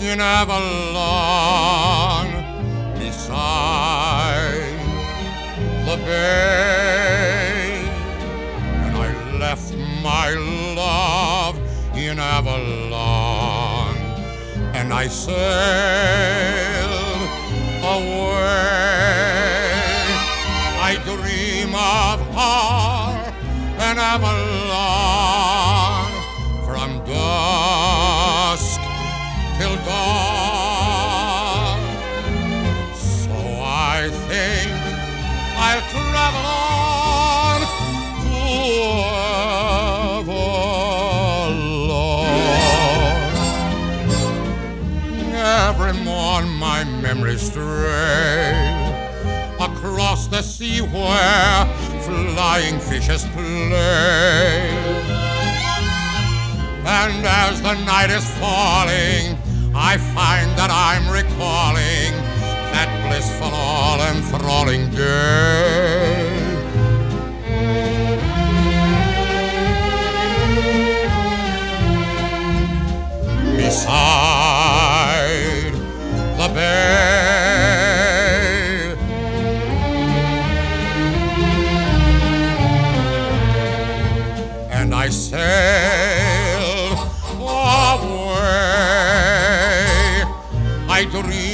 in Avalon beside the bay. And I left my love in Avalon and I sailed away. I dream of her and Avalon Every morn my memories stray across the sea where flying fishes play. And as the night is falling, I find that I'm recalling that blissful, all enthralling day. And I sail away. I dream